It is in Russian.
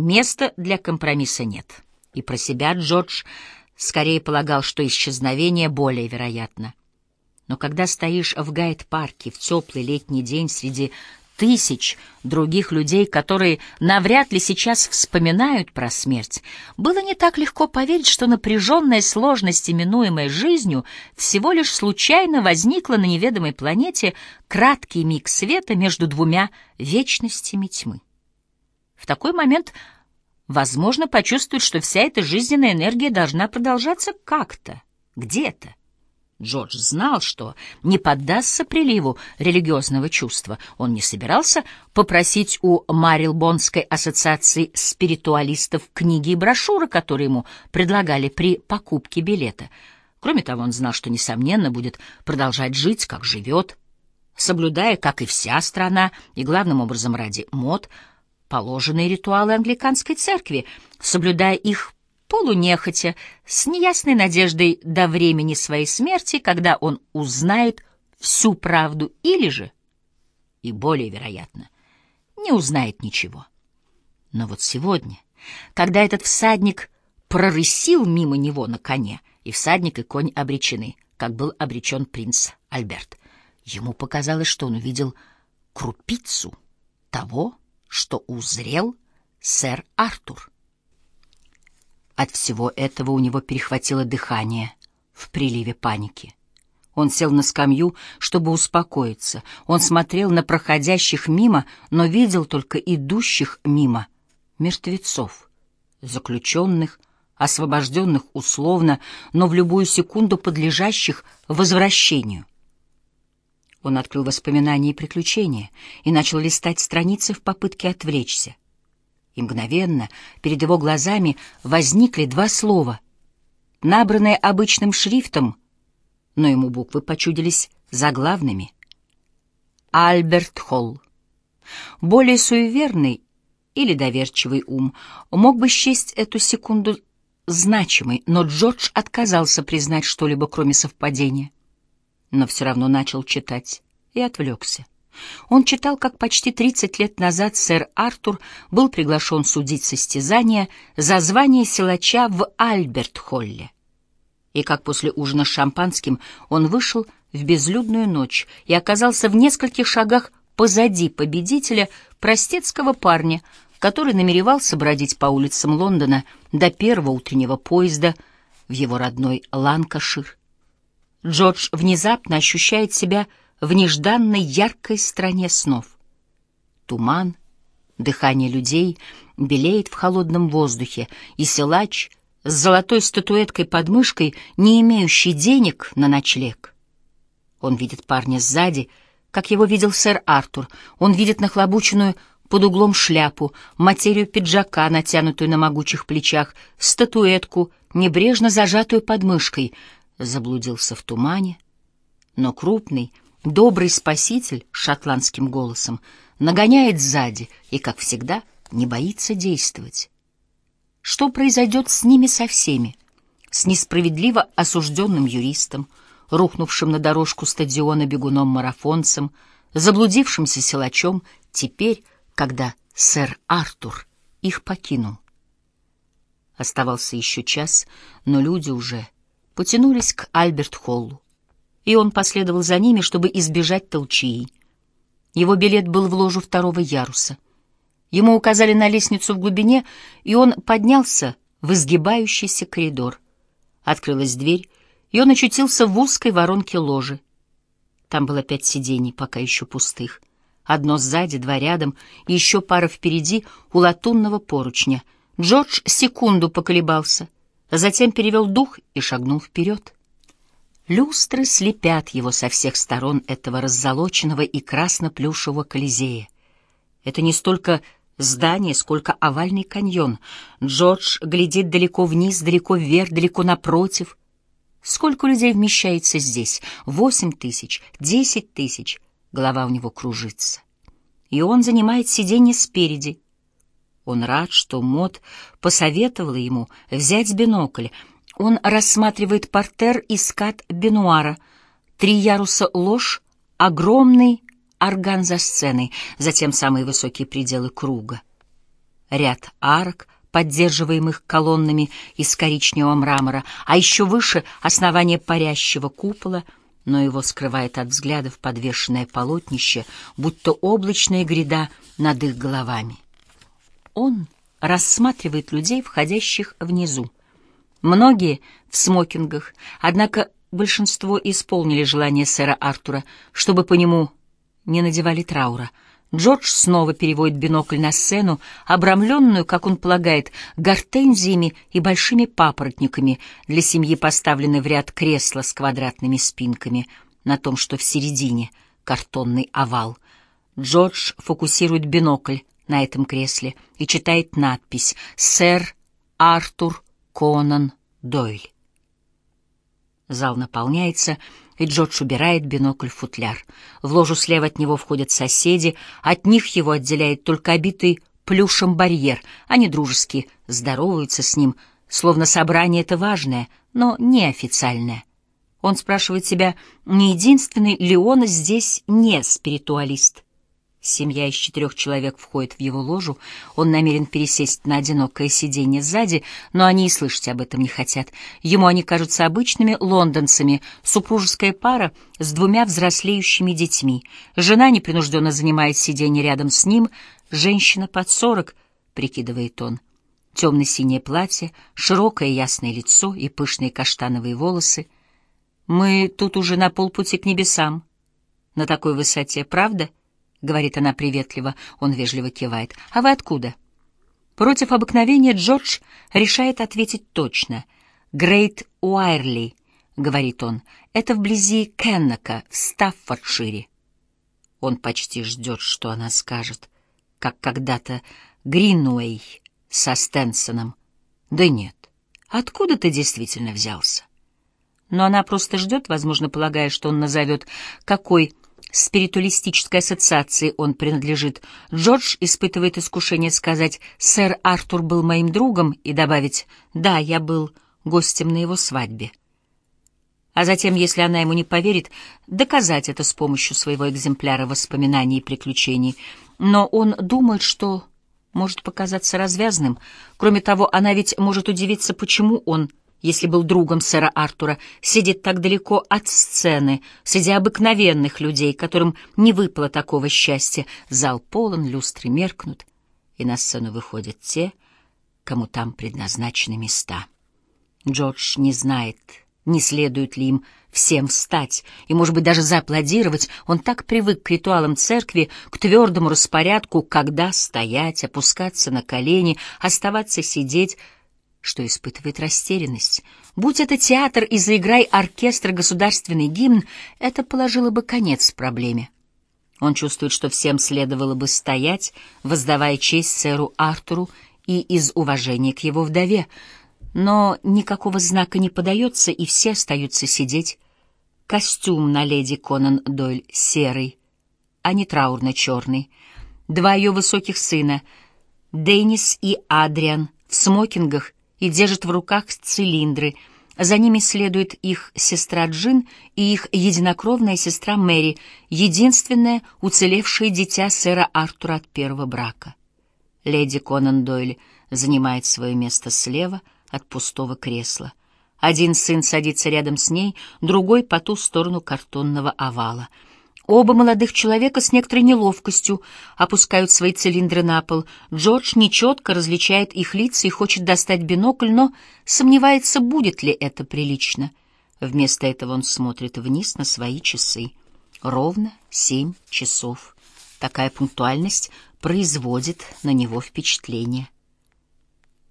Места для компромисса нет. И про себя Джордж скорее полагал, что исчезновение более вероятно. Но когда стоишь в гайд-парке в теплый летний день среди тысяч других людей, которые навряд ли сейчас вспоминают про смерть, было не так легко поверить, что напряженная сложность, именуемая жизнью, всего лишь случайно возникла на неведомой планете краткий миг света между двумя вечностями тьмы. В такой момент возможно почувствовать, что вся эта жизненная энергия должна продолжаться как-то, где-то. Джордж знал, что не поддастся приливу религиозного чувства. Он не собирался попросить у Марилбонской ассоциации спиритуалистов книги и брошюры, которые ему предлагали при покупке билета. Кроме того, он знал, что, несомненно, будет продолжать жить, как живет, соблюдая, как и вся страна, и главным образом ради мод, положенные ритуалы англиканской церкви, соблюдая их полунехотя, с неясной надеждой до времени своей смерти, когда он узнает всю правду или же, и более вероятно, не узнает ничего. Но вот сегодня, когда этот всадник прорысил мимо него на коне, и всадник и конь обречены, как был обречен принц Альберт, ему показалось, что он увидел крупицу того, что узрел сэр Артур. От всего этого у него перехватило дыхание в приливе паники. Он сел на скамью, чтобы успокоиться. Он смотрел на проходящих мимо, но видел только идущих мимо мертвецов, заключенных, освобожденных условно, но в любую секунду подлежащих возвращению. Он открыл воспоминания и приключения и начал листать страницы в попытке отвлечься и мгновенно перед его глазами возникли два слова, набранные обычным шрифтом, но ему буквы почудились заглавными. Альберт Холл. Более суеверный или доверчивый ум мог бы счесть эту секунду значимой, но Джордж отказался признать что-либо, кроме совпадения. Но все равно начал читать и отвлекся. Он читал, как почти 30 лет назад сэр Артур был приглашен судить состязания за звание силача в Альберт-Холле. И как после ужина с шампанским он вышел в безлюдную ночь и оказался в нескольких шагах позади победителя, простецкого парня, который намеревался бродить по улицам Лондона до первого утреннего поезда в его родной Ланкашир. Джордж внезапно ощущает себя в нежданной яркой стране снов. Туман, дыхание людей белеет в холодном воздухе, и силач с золотой статуэткой под мышкой, не имеющий денег на ночлег. Он видит парня сзади, как его видел сэр Артур. Он видит нахлобученную под углом шляпу, материю пиджака, натянутую на могучих плечах, статуэтку, небрежно зажатую под мышкой. Заблудился в тумане, но крупный, Добрый спаситель шотландским голосом нагоняет сзади и, как всегда, не боится действовать. Что произойдет с ними со всеми? С несправедливо осужденным юристом, рухнувшим на дорожку стадиона бегуном-марафонцем, заблудившимся силачом, теперь, когда сэр Артур их покинул. Оставался еще час, но люди уже потянулись к Альберт-Холлу и он последовал за ними, чтобы избежать толчии. Его билет был в ложу второго яруса. Ему указали на лестницу в глубине, и он поднялся в изгибающийся коридор. Открылась дверь, и он очутился в узкой воронке ложи. Там было пять сидений, пока еще пустых. Одно сзади, два рядом, и еще пара впереди у латунного поручня. Джордж секунду поколебался, затем перевел дух и шагнул вперед. Люстры слепят его со всех сторон этого раззолоченного и красно-плюшевого колизея. Это не столько здание, сколько овальный каньон. Джордж глядит далеко вниз, далеко вверх, далеко напротив. Сколько людей вмещается здесь? Восемь тысяч, десять тысяч. Голова у него кружится. И он занимает сиденье спереди. Он рад, что Мот посоветовала ему взять бинокль, он рассматривает портер и скат бенуара, три яруса ложь, огромный орган за сценой, затем самые высокие пределы круга. ряд арок, поддерживаемых колоннами из коричневого мрамора, а еще выше — основание парящего купола, но его скрывает от взглядов подвешенное полотнище, будто облачная гряда над их головами. Он рассматривает людей, входящих внизу. Многие в смокингах, однако большинство исполнили желание сэра Артура, чтобы по нему не надевали траура — Джордж снова переводит бинокль на сцену, обрамленную, как он полагает, гортензиями и большими папоротниками, для семьи поставлены в ряд кресла с квадратными спинками, на том, что в середине картонный овал. Джордж фокусирует бинокль на этом кресле и читает надпись «Сэр Артур Конан Дойль». Зал наполняется, и Джордж убирает бинокль в футляр. В ложу слева от него входят соседи, от них его отделяет только обитый плюшем барьер. Они дружески здороваются с ним, словно собрание это важное, но неофициальное. Он спрашивает себя, не единственный ли он здесь не спиритуалист. Семья из четырех человек входит в его ложу. Он намерен пересесть на одинокое сиденье сзади, но они и слышать об этом не хотят. Ему они кажутся обычными лондонцами, супружеская пара с двумя взрослеющими детьми. Жена непринужденно занимает сиденье рядом с ним, женщина под сорок, прикидывает он. Темно-синее платье, широкое ясное лицо и пышные каштановые волосы. Мы тут уже на полпути к небесам. На такой высоте, правда? —— говорит она приветливо, он вежливо кивает. «А вы откуда?» Против обыкновения Джордж решает ответить точно. «Грейт Уайрли», — говорит он, — «это вблизи Кеннока, в Стаффордшире». Он почти ждет, что она скажет, как когда-то Гринуэй со Стенсоном. Да нет, откуда ты действительно взялся? Но она просто ждет, возможно, полагая, что он назовет, какой спиритуалистической ассоциации он принадлежит, Джордж испытывает искушение сказать «Сэр Артур был моим другом» и добавить «Да, я был гостем на его свадьбе». А затем, если она ему не поверит, доказать это с помощью своего экземпляра воспоминаний и приключений. Но он думает, что может показаться развязным. Кроме того, она ведь может удивиться, почему он если был другом сэра Артура, сидит так далеко от сцены, среди обыкновенных людей, которым не выпало такого счастья. Зал полон, люстры меркнут, и на сцену выходят те, кому там предназначены места. Джордж не знает, не следует ли им всем встать и, может быть, даже зааплодировать. Он так привык к ритуалам церкви, к твердому распорядку, когда стоять, опускаться на колени, оставаться сидеть — что испытывает растерянность. Будь это театр и заиграй оркестр государственный гимн, это положило бы конец проблеме. Он чувствует, что всем следовало бы стоять, воздавая честь сэру Артуру и из уважения к его вдове, но никакого знака не подается, и все остаются сидеть. Костюм на леди Конан Дойль серый, а не траурно-черный. Два ее высоких сына, Деннис и Адриан, в смокингах — и держат в руках цилиндры. За ними следует их сестра Джин и их единокровная сестра Мэри, единственное уцелевшее дитя сэра Артура от первого брака. Леди Конан Дойль занимает свое место слева от пустого кресла. Один сын садится рядом с ней, другой — по ту сторону картонного овала — Оба молодых человека с некоторой неловкостью опускают свои цилиндры на пол. Джордж нечетко различает их лица и хочет достать бинокль, но сомневается, будет ли это прилично. Вместо этого он смотрит вниз на свои часы. Ровно семь часов. Такая пунктуальность производит на него впечатление.